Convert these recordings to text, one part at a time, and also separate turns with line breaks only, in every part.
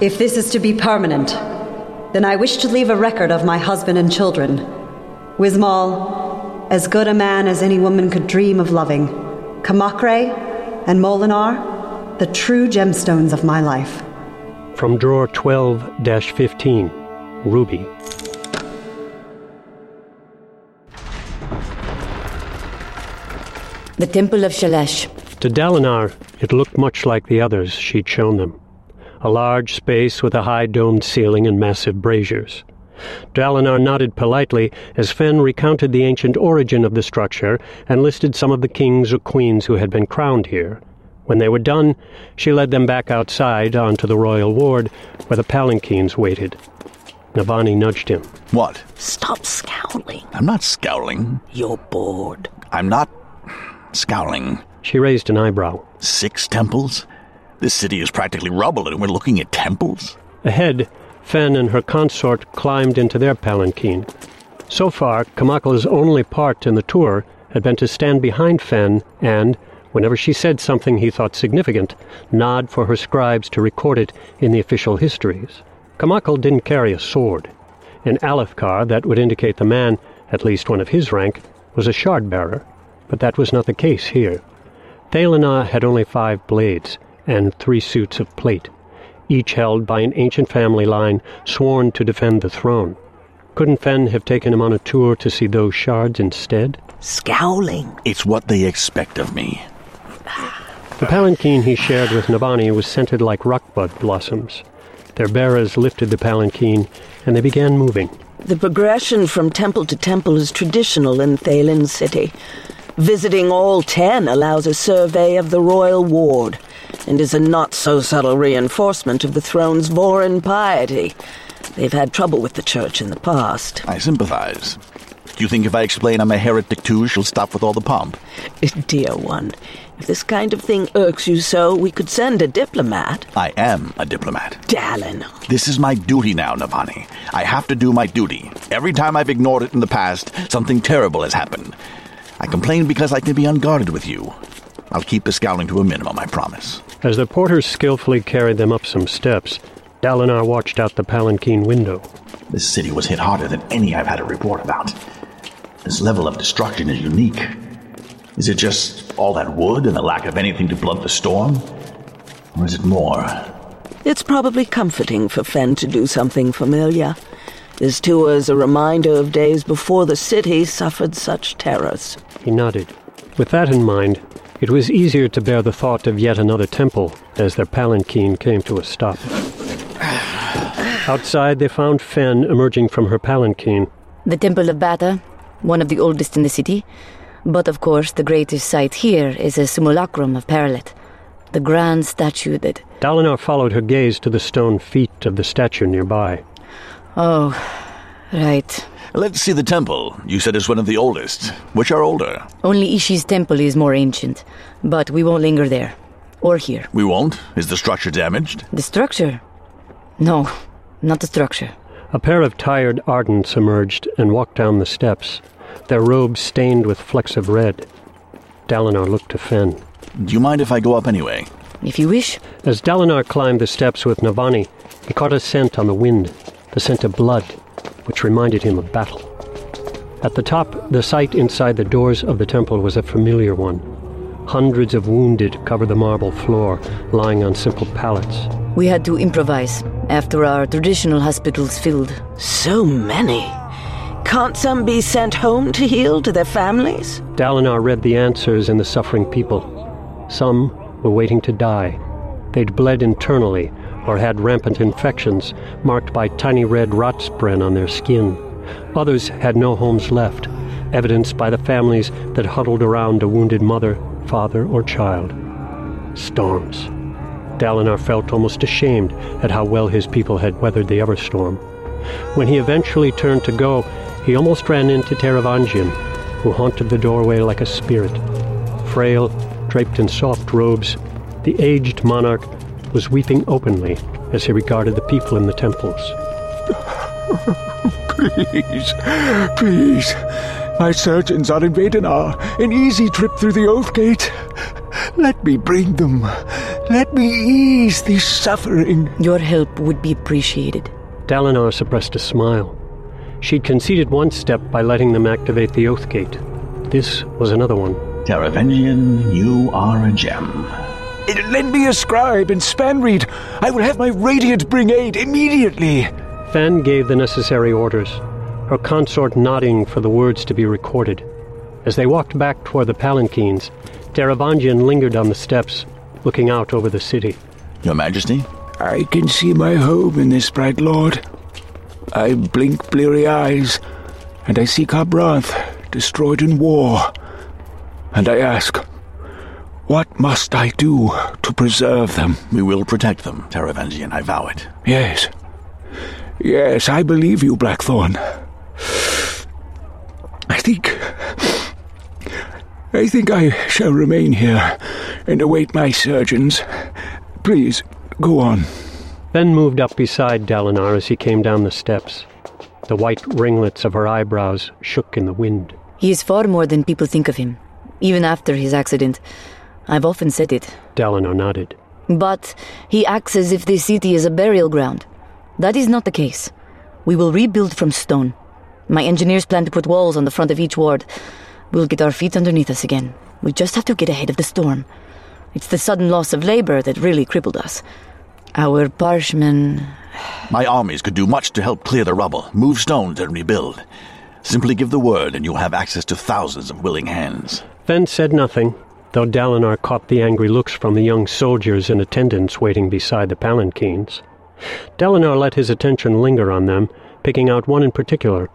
If this is to be permanent, then I wish to leave a record of my husband and children. Wismal, as good a man as any woman could dream of loving. Kamakre and Molinar, the true gemstones of my life.
From drawer 12 15, Ruby.
The Temple of Shalash.
To Dalinar, it looked much like the others she'd shown them. A large space with a high domed ceiling and massive braziers. Dalinar nodded politely as Fen recounted the ancient origin of the structure and listed some of the kings or queens who had been crowned here. When they were done, she led them back outside onto the royal ward where the palanquins waited. Navani nudged him.
What?
Stop scowling.
I'm not scowling.
You're bored.
I'm not scowling.
She raised an eyebrow.
Six temples? This city is practically rubble, and we're looking at temples?
Ahead, Fen and her consort climbed into their palanquin. So far, Kmakl's only part in the tour had been to stand behind Fen and, whenever she said something he thought significant, nod for her scribes to record it in the official histories. Kmakl didn't carry a sword. In Alethkar, that would indicate the man, at least one of his rank, was a shard bearer, but that was not the case here. Thaylenah had only five blades and three suits of plate, each held by an ancient family line sworn to defend the throne. Couldn't Fen have taken him on a tour to see those shards instead?
Scowling.
It's what they expect of me.
The palanquin he shared with Navani was scented like rockbud blossoms. Their bearers lifted the palanquin, and they began moving.
The progression from temple to temple is traditional in Thaylen City. Visiting all ten allows a survey of the royal ward, and is a not so subtle reinforcement of the throne's Vorin piety. They've had trouble with the church in the past.
I sympathize. Do you think if I explain I'm a heretic too, she'll stop with all the pomp?
Eh, dear one, if this kind of thing irks you so, we could send a diplomat.
I am a diplomat.
Dallin.
This is my duty now, Navani. I have to do my duty. Every time I've ignored it in the past, something terrible has happened. I complain because I can be unguarded with you. I'll keep the scowling to a minimum, I promise.
As the porters skillfully carried them up some steps, Dalinar watched out the palanquin window.
This city was hit harder than any I've had a report about. This level of destruction is unique. Is it just all that wood and the lack of anything to blunt the storm? Or is it more?
It's probably comforting for Fen to do something familiar. This tour is a reminder of days before the city suffered such terrors.
He nodded. With that in mind, it was easier to bear the thought of yet another temple as their palanquin came to a stop. Outside, they found Fen emerging from her palanquin.
The Temple of Battah, one of the oldest in the city. But of course, the greatest sight here is a simulacrum of Paralet, the grand statue that.
Dalinar followed her gaze to the stone feet of the statue nearby.
Oh, right.
Let's see the temple. You said it's one of the oldest. Which are older?
Only Ishi's temple is more ancient, but we won't linger there. Or here.
We won't? Is the structure damaged?
The structure? No, not the structure.
A pair of tired Ardents emerged and walked down the steps, their robes stained with flecks of red. Dalinar looked to Fen.
Do you mind if I go up anyway?
If you wish.
As Dalinar climbed the steps with Navani, he caught a scent on the wind, the scent of blood, which reminded him of battle. At the top, the sight inside the doors of the temple was a familiar one. Hundreds of wounded covered the marble floor, lying on simple pallets.
We had to improvise after our traditional hospitals filled.
So many. Can't some be sent home to heal to their families?
Dalinar read the answers in the suffering people. Some were waiting to die. They'd bled internally or had rampant infections marked by tiny red rot spren on their skin. Others had no homes left, evidenced by the families that huddled around a wounded mother, father, or child. Storms. Dalinar felt almost ashamed at how well his people had weathered the Everstorm. When he eventually turned to go, he almost ran into Taravangian, who haunted the doorway like a spirit. Frail, draped in soft robes, the aged monarch was weeping openly as he regarded the people in the temples.
please, please. My surgeons are in Vedenar, an easy trip through the Oath Gate. Let me bring them. Let me ease this suffering.
Your help would be appreciated.
Dalinar suppressed a smile. She'd conceded one step by letting them activate the Oath Gate. This was another one.
Taravangian, you are a gem.
Lend me a scribe and Spanreed. I will have my Radiant bring aid immediately.
Fen gave the necessary orders, her consort nodding for the words to be recorded. As they walked back toward the palanquins, Taravangian lingered on the steps, looking out over the city.
Your Majesty?
I can see my home in this bright lord. I blink bleary eyes, and I see Kharbranth destroyed in war. And I ask, what must I do to preserve them?
We will protect them, Taravangian, I vow it.
Yes. Yes, I believe you, Blackthorn. I think. I think I shall remain here and await my surgeons. Please, go on.
Fen moved up beside Dalinar as he came down the steps. The white ringlets of her eyebrows shook in the wind.
He is far more than people think of him, even after his accident. I've often said it.
Dalinar nodded.
But he acts as if this city is a burial ground. That is not the case. We will rebuild from stone. My engineers plan to put walls on the front of each ward. We'll get our feet underneath us again. We just have to get ahead of the storm. It's the sudden loss of labor that really crippled us. Our parshmen.
My armies could do much to help clear the rubble, move stones, and rebuild. Simply give the word, and you'll have access to thousands of willing hands.
Fen said nothing, though Dalinar caught the angry looks from the young soldiers in attendance waiting beside the palanquins. Dalinar let his attention linger on them, picking out one in particular.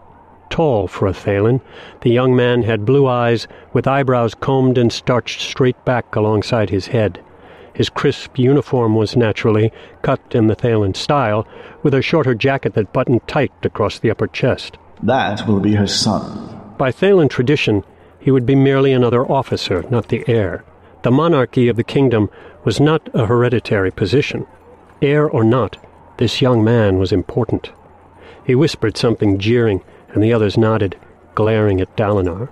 Tall for a Thaylen, the young man had blue eyes with eyebrows combed and starched straight back alongside his head. His crisp uniform was naturally cut in the Thaylen style, with a shorter jacket that buttoned tight across the upper chest.
That will be her son.
By Thaylen tradition, he would be merely another officer, not the heir. The monarchy of the kingdom was not a hereditary position. Heir or not, this young man was important. He whispered something jeering, and the others nodded, glaring at Dalinar.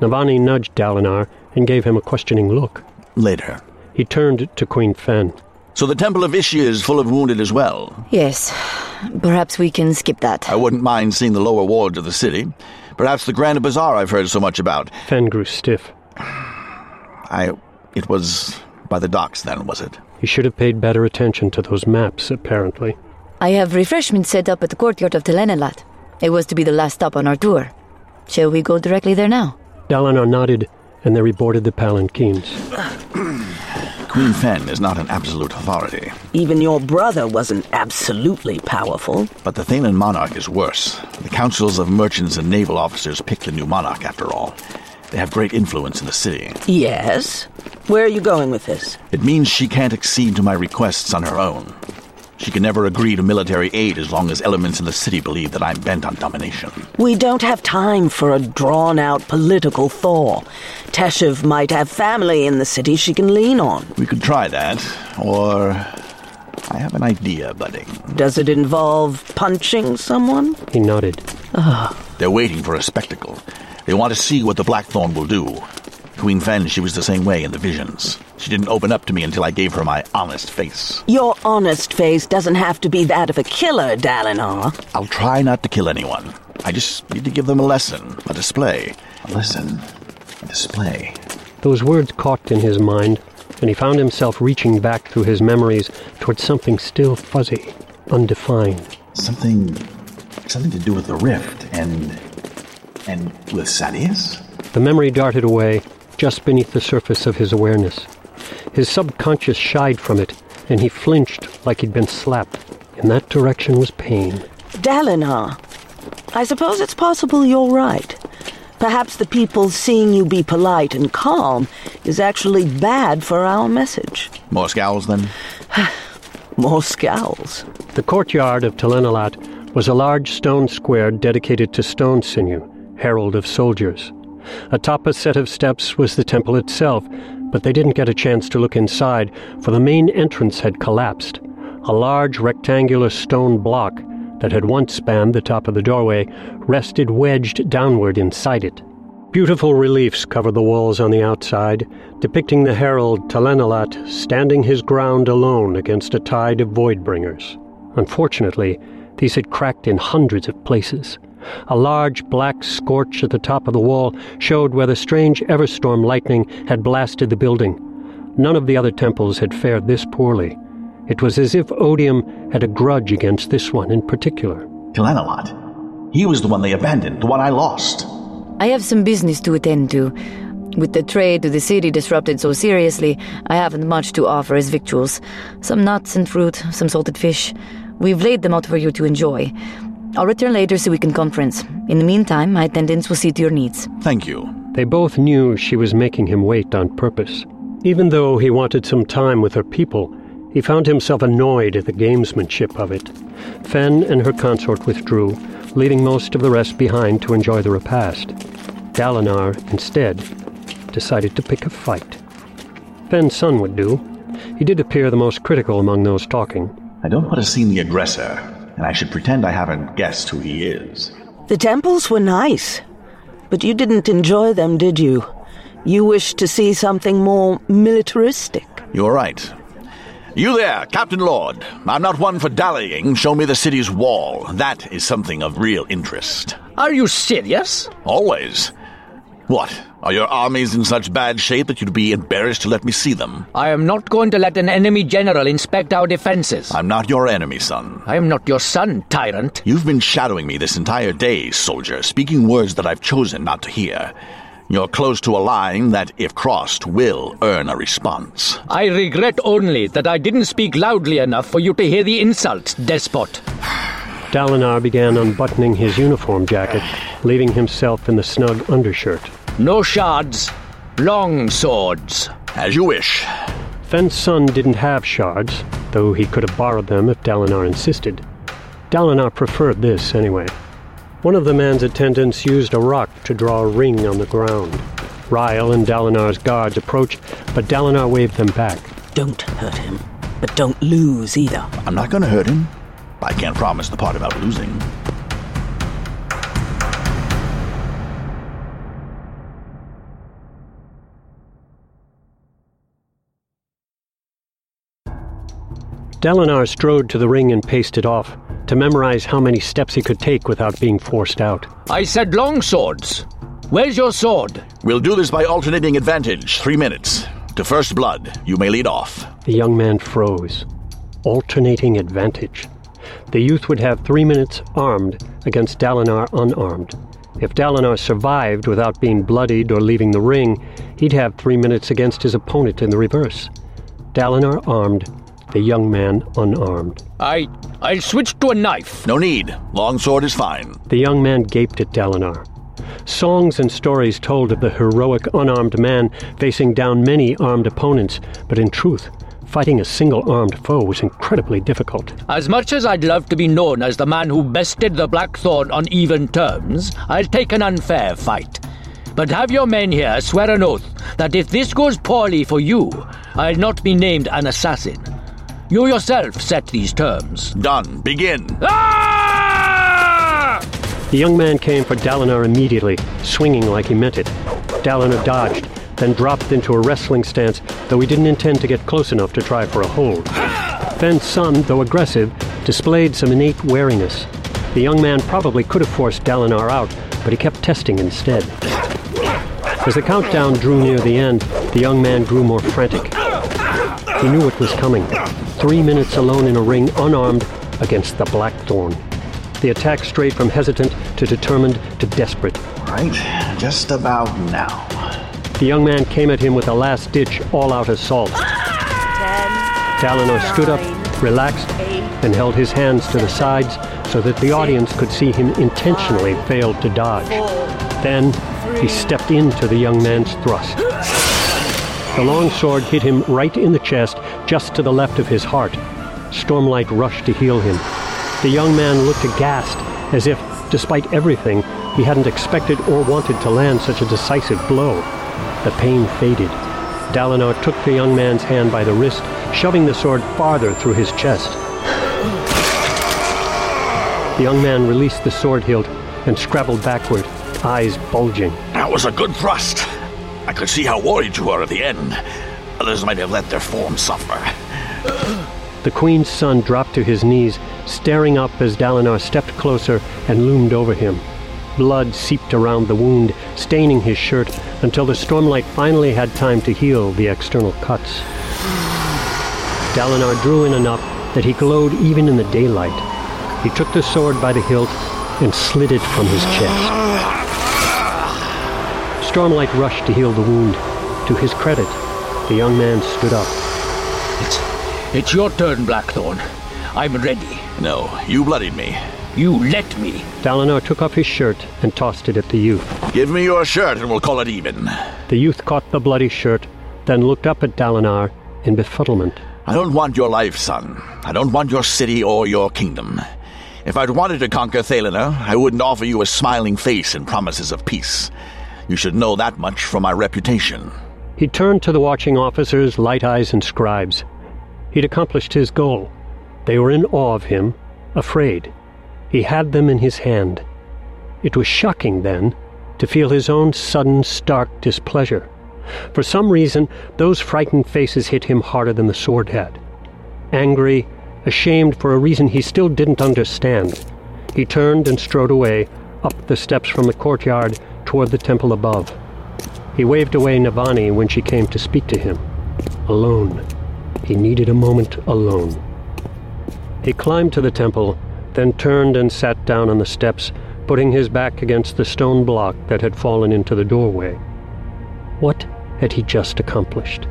Navani nudged Dalinar and gave him a questioning look.
Later.
He turned to Queen Fen.
So the Temple of Ishia is full of wounded as well.
Yes. Perhaps we can skip that.
I wouldn't mind seeing the lower wards of the city. Perhaps the Grand Bazaar I've heard so much about.
Fen grew stiff.
I. It was by the docks then, was it?
He should have paid better attention to those maps, apparently.
I have refreshments set up at the courtyard of Talenelat. It was to be the last stop on our tour. Shall we go directly there now?
Dalinar nodded, and they reboarded the palanquins.
Queen Fen is not an absolute authority.
Even your brother wasn't absolutely powerful.
But the Thaylen monarch is worse. The councils of merchants and naval officers pick the new monarch, after all. They have great influence in the city.
Yes? Where are you going with this?
It means she can't accede to my requests on her own. She can never agree to military aid as long as elements in the city believe that I'm bent on domination.
We don't have time for a drawn out political thaw. Teshav might have family in the city she can lean on.
We could try that, or. I have an idea, budding.
Does it involve punching someone?
He nodded.
They're waiting for a spectacle. They want to see what the Blackthorn will do. Queen Fen, she was the same way in the visions. She didn't open up to me until I gave her my honest face.
Your honest face doesn't have to be that of a killer, Dalinar.
I'll try not to kill anyone. I just need to give them a lesson, a display. A lesson, a display.
Those words caught in his mind, and he found himself reaching back through his memories towards something still fuzzy, undefined.
Something. something to do with the rift and. and with Sadeas?
The memory darted away just beneath the surface of his awareness. His subconscious shied from it, and he flinched like he'd been slapped. In that direction was pain.
Dalinar, I suppose it's possible you're right. Perhaps the people seeing you be polite and calm is actually bad for our message.
More scowls, then?
More scowls.
The courtyard of Talenelat was a large stone square dedicated to Stone Sinew, herald of soldiers. Atop a set of steps was the temple itself, but they didn't get a chance to look inside, for the main entrance had collapsed. A large rectangular stone block that had once spanned the top of the doorway rested wedged downward inside it. Beautiful reliefs covered the walls on the outside, depicting the herald Talenelat standing his ground alone against a tide of voidbringers. Unfortunately, these had cracked in hundreds of places. A large black scorch at the top of the wall showed where the strange Everstorm lightning had blasted the building. None of the other temples had fared this poorly. It was as if Odium had a grudge against this one in particular.
Talenelat. He was the one they abandoned, the one I lost.
I have some business to attend to. With the trade to the city disrupted so seriously, I haven't much to offer as victuals. Some nuts and fruit, some salted fish. We've laid them out for you to enjoy. I'll return later so we can conference. In the meantime, my attendants will see to your needs.
Thank you.
They both knew she was making him wait on purpose. Even though he wanted some time with her people, he found himself annoyed at the gamesmanship of it. Fen and her consort withdrew, leaving most of the rest behind to enjoy the repast. Dalinar, instead, decided to pick a fight. Fen's son would do. He did appear the most critical among those talking.
I don't want to seem the aggressor, and I should pretend I haven't guessed who he is.
The temples were nice, but you didn't enjoy them, did you? You wished to see something more militaristic.
You're right. You there, Captain Lord. I'm not one for dallying. Show me the city's wall. That is something of real interest.
Are you serious?
Always. What? Are your armies in such bad shape that you'd be embarrassed to let me see them?
I am not going to let an enemy general inspect our defenses.
I'm not your enemy, son.
I am not your son, tyrant.
You've been shadowing me this entire day, soldier, speaking words that I've chosen not to hear. You're close to a line that, if crossed, will earn a response.
I regret only that I didn't speak loudly enough for you to hear the insult, despot.
Dalinar began unbuttoning his uniform jacket, leaving himself in the snug undershirt.
No shards, long swords.
As you wish.
Fen's son didn't have shards, though he could have borrowed them if Dalinar insisted. Dalinar preferred this anyway. One of the man's attendants used a rock to draw a ring on the ground. Ryle and Dalinar's guards approached, but Dalinar waved them back.
Don't hurt him, but don't lose either.
I'm not going to hurt him. I can't promise the part about losing.
Dalinar strode to the ring and paced it off, to memorize how many steps he could take without being forced out.
I said long swords. Where's your sword?
We'll do this by alternating advantage. Three minutes. To first blood, you may lead off.
The young man froze. Alternating advantage. The youth would have three minutes armed against Dalinar unarmed. If Dalinar survived without being bloodied or leaving the ring, he'd have three minutes against his opponent in the reverse. Dalinar armed, the young man unarmed.
I. I'll switch to a knife.
No need. Longsword is fine.
The young man gaped at Dalinar. Songs and stories told of the heroic unarmed man facing down many armed opponents, but in truth, fighting a single armed foe was incredibly difficult.
As much as I'd love to be known as the man who bested the Blackthorn on even terms, I'll take an unfair fight. But have your men here swear an oath that if this goes poorly for you, I'll not be named an assassin. You yourself set these terms.
Done. Begin.
Ah!
The young man came for Dalinar immediately, swinging like he meant it. Dalinar dodged, then dropped into a wrestling stance, though he didn't intend to get close enough to try for a hold. Fen's son, though aggressive, displayed some innate wariness. The young man probably could have forced Dalinar out, but he kept testing instead. As the countdown drew near the end, the young man grew more frantic. He knew what was coming. Three minutes alone in a ring, unarmed, against the Blackthorn. The attack strayed from hesitant to determined to desperate.
Right. Just about now.
The young man came at him with a last-ditch, all-out assault. Dalinar stood up, relaxed, and held his hands to the sides so that the audience could see him intentionally fail to dodge. Then he stepped into the young man's thrust. The long sword hit him right in the chest, just to the left of his heart. Stormlight rushed to heal him. The young man looked aghast, as if, despite everything, he hadn't expected or wanted to land such a decisive blow. The pain faded. Dalinar took the young man's hand by the wrist, shoving the sword farther through his chest. The young man released the sword hilt and scrabbled backward, eyes bulging.
That was a good thrust. I could see how worried you were at the end. Others might have let their form suffer.
The Queen's son dropped to his knees, staring up as Dalinar stepped closer and loomed over him. Blood seeped around the wound, staining his shirt until the stormlight finally had time to heal the external cuts. Dalinar drew in enough that he glowed even in the daylight. He took the sword by the hilt and slid it from his chest. Stormlight rushed to heal the wound. To his credit, the young man stood up.
It's, it's your turn, Blackthorn. I'm ready.
No, you bloodied me.
You let me.
Dalinar took off his shirt and tossed it at the youth.
Give me your shirt and we'll call it even.
The youth caught the bloody shirt, then looked up at Dalinar in befuddlement.
I don't want your life, son. I don't want your city or your kingdom. If I'd wanted to conquer Thaylenah, I wouldn't offer you a smiling face and promises of peace. You should know that much from my reputation.
He turned to the watching officers, light eyes, and scribes. He'd accomplished his goal. They were in awe of him, afraid. He had them in his hand. It was shocking, then, to feel his own sudden, stark displeasure. For some reason, those frightened faces hit him harder than the sword had. Angry, ashamed for a reason he still didn't understand, he turned and strode away, up the steps from the courtyard toward the temple above. He waved away Navani when she came to speak to him. Alone. He needed a moment alone. He climbed to the temple, then turned and sat down on the steps, putting his back against the stone block that had fallen into the doorway. What had he just accomplished?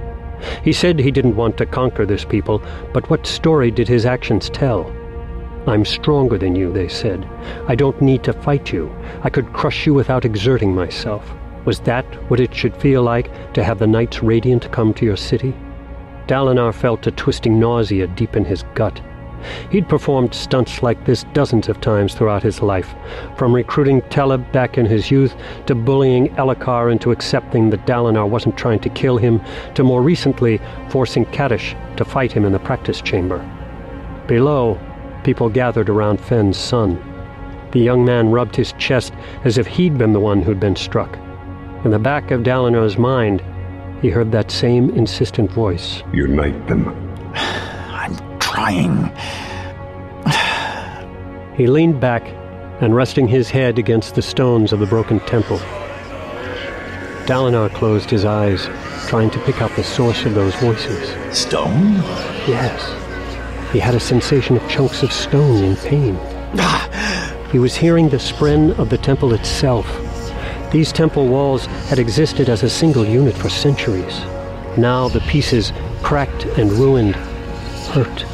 He said he didn't want to conquer this people, but what story did his actions tell? I'm stronger than you, they said. I don't need to fight you. I could crush you without exerting myself. Was that what it should feel like to have the Knights Radiant come to your city? Dalinar felt a twisting nausea deep in his gut. He'd performed stunts like this dozens of times throughout his life, from recruiting Teleb back in his youth, to bullying Elhokar into accepting that Dalinar wasn't trying to kill him, to more recently forcing Kadash to fight him in the practice chamber. Below, people gathered around Fen's son. The young man rubbed his chest as if he'd been the one who'd been struck. In the back of Dalinar's mind, he heard that same insistent voice.
Unite them.
I'm trying.
He leaned back and resting his head against the stones of the broken temple. Dalinar closed his eyes, trying to pick out the source of those voices.
Stone?
Yes. He had a sensation of chunks of stone in pain. He was hearing the spren of the temple itself. These temple walls had existed as a single unit for centuries. Now the pieces, cracked and ruined, hurt.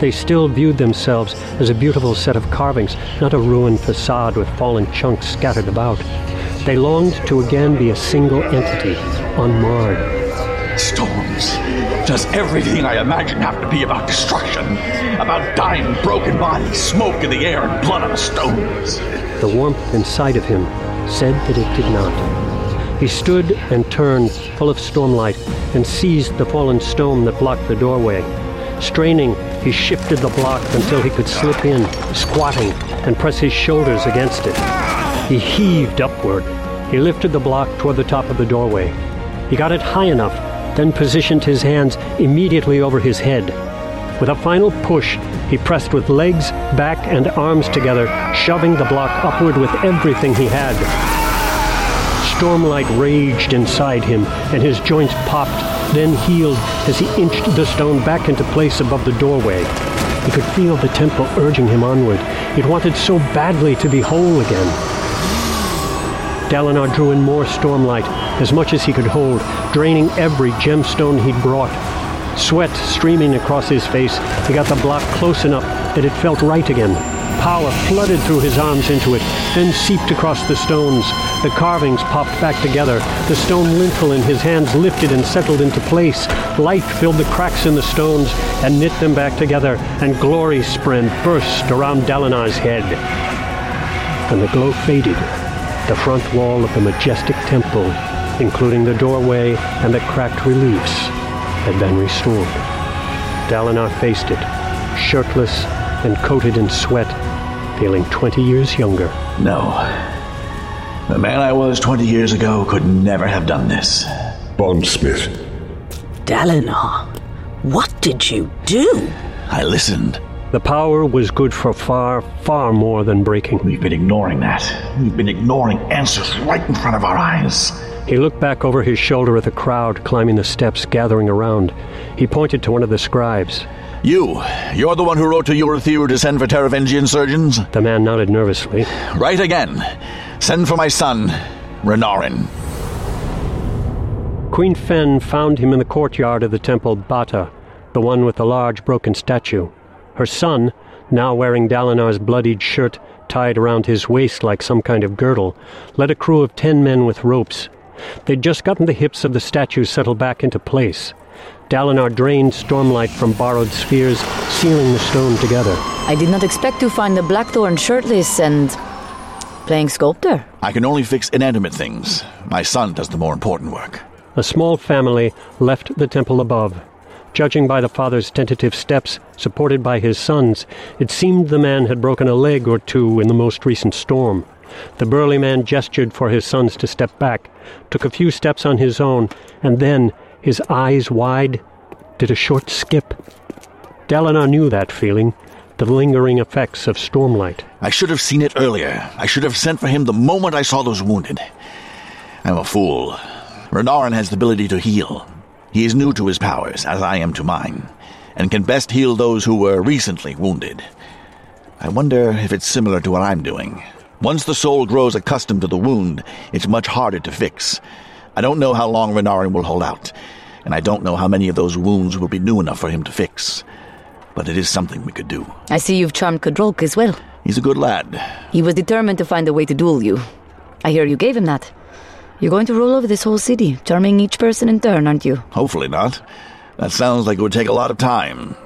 They still viewed themselves as a beautiful set of carvings, not a ruined facade with fallen chunks scattered about. They longed to again be a single entity, unmarred.
Storms. Does everything I imagine have to be about destruction? About dying, broken bodies, smoke in the air, and blood on the stones?
The warmth inside of him said that it did not. He stood and turned, full of stormlight, and seized the fallen stone that blocked the doorway. Straining, he shifted the block until he could slip in, squatting, and press his shoulders against it. He heaved upward. He lifted the block toward the top of the doorway. He got it high enough, then positioned his hands immediately over his head. With a final push, he pressed with legs, back, and arms together, shoving the block upward with everything he had. Stormlight raged inside him, and his joints popped, then healed as he inched the stone back into place above the doorway. He could feel the temple urging him onward. It wanted so badly to be whole again. Dalinar drew in more stormlight, as much as he could hold, draining every gemstone he'd brought. Sweat streaming across his face, he got the block close enough that it felt right again. Power flooded through his arms into it, then seeped across the stones. The carvings popped back together. The stone lintel in his hands lifted and settled into place. Light filled the cracks in the stones and knit them back together, and glory spren burst around Dalinar's head. And the glow faded. The front wall of the majestic temple, including the doorway and the cracked reliefs, had been restored. Dalinar faced it, shirtless and coated in sweat, feeling 20 years younger.
No. The man I was 20 years ago could never have done this.
Bondsmith.
Dalinar, what did you do?
I listened.
The power was good for far, far more than breaking.
We've been ignoring that. We've been ignoring answers right in front of our eyes.
He looked back over his shoulder at the crowd climbing the steps gathering around. He pointed to one of the scribes.
You, you're the one who wrote to Urithiru to send for Taravangian surgeons?
The man nodded nervously.
Right again. Send for my son, Renarin.
Queen Fen found him in the courtyard of the temple Battah, the one with the large broken statue. Her son, now wearing Dalinar's bloodied shirt tied around his waist like some kind of girdle, led a crew of ten men with ropes. They'd just gotten the hips of the statue settled back into place. Dalinar drained stormlight from borrowed spheres, sealing the stone together.
I did not expect to find the Blackthorn shirtless and playing sculptor.
I can only fix inanimate things. My son does the more important work.
A small family left the temple above. Judging by the father's tentative steps, supported by his sons, it seemed the man had broken a leg or two in the most recent storm. The burly man gestured for his sons to step back, took a few steps on his own, and then, his eyes wide, did a short skip. Dalinar knew that feeling, the lingering effects of stormlight.
I should have seen it earlier. I should have sent for him the moment I saw those wounded. I'm a fool. Renarin has the ability to heal. He is new to his powers, as I am to mine, and can best heal those who were recently wounded. I wonder if it's similar to what I'm doing. Once the soul grows accustomed to the wound, it's much harder to fix. I don't know how long Renarin will hold out, and I don't know how many of those wounds will be new enough for him to fix. But it is something we could do.
I see you've charmed Kdralk as well.
He's a good lad.
He was determined to find a way to duel you. I hear you gave him that. You're going to rule over this whole city, charming each person in turn, aren't you?
Hopefully not. That sounds like it would take a lot of time.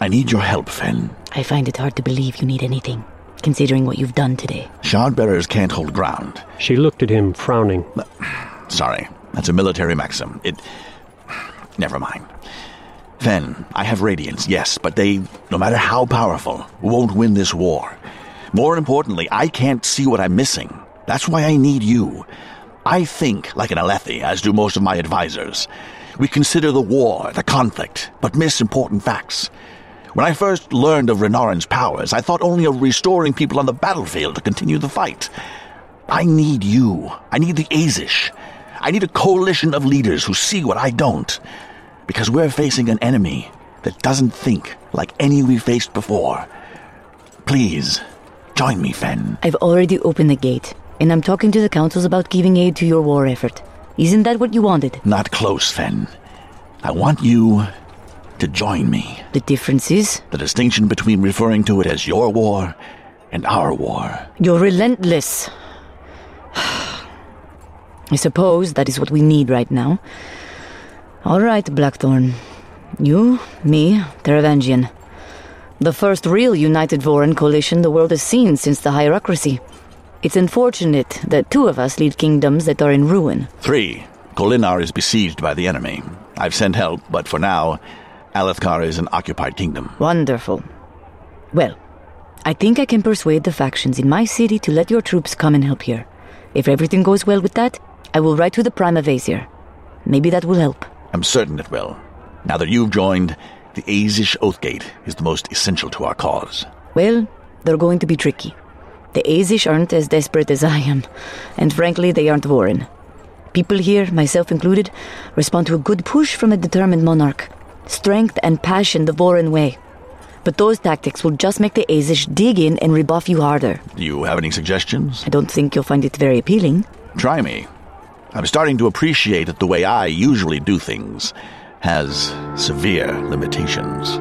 I need your help, Fen.
I find it hard to believe you need anything, considering what you've done today.
Shardbearers can't hold ground.
She looked at him, frowning.
Sorry, that's a military maxim. It. Never mind. Fen, I have radiance, yes, but they, no matter how powerful, won't win this war. More importantly, I can't see what I'm missing. That's why I need you. I think like an Alethi, as do most of my advisors. We consider the war, the conflict, but miss important facts. When I first learned of Renarin's powers, I thought only of restoring people on the battlefield to continue the fight. I need you. I need the Azish. I need a coalition of leaders who see what I don't. Because we're facing an enemy that doesn't think like any we faced before. Please, join me, Fen.
I've already opened the gate, and I'm talking to the councils about giving aid to your war effort. Isn't that what you wanted?
Not close, Fen. I want you to join me.
The difference is,
The distinction between referring to it as your war and our war.
you're relentless. I suppose that is what we need right now. All right, Blackthorn. You, me, Taravangian. The first real united Vorin coalition the world has seen since the Hierocracy. It's unfortunate that two of us lead kingdoms that are in ruin.
Three, Kholinar is besieged by the enemy. I've sent help, but for now, Alethkar is an occupied kingdom.
Wonderful. Well, I think I can persuade the factions in my city to let your troops come and help here. If everything goes well with that, I will write to the Prime of Azir. Maybe that will help.
I'm certain it will. Now that you've joined, the Azish Oathgate is the most essential to our cause.
Well, they're going to be tricky. The Azish aren't as desperate as I am, and frankly, they aren't Vorin. People here, myself included, respond to a good push from a determined monarch. Strength and passion the Vorin way. But those tactics will just make the Azish dig in and rebuff you harder.
Do you have any suggestions?
I don't think you'll find it very appealing.
Try me. I'm starting to appreciate that the way I usually do things has severe limitations.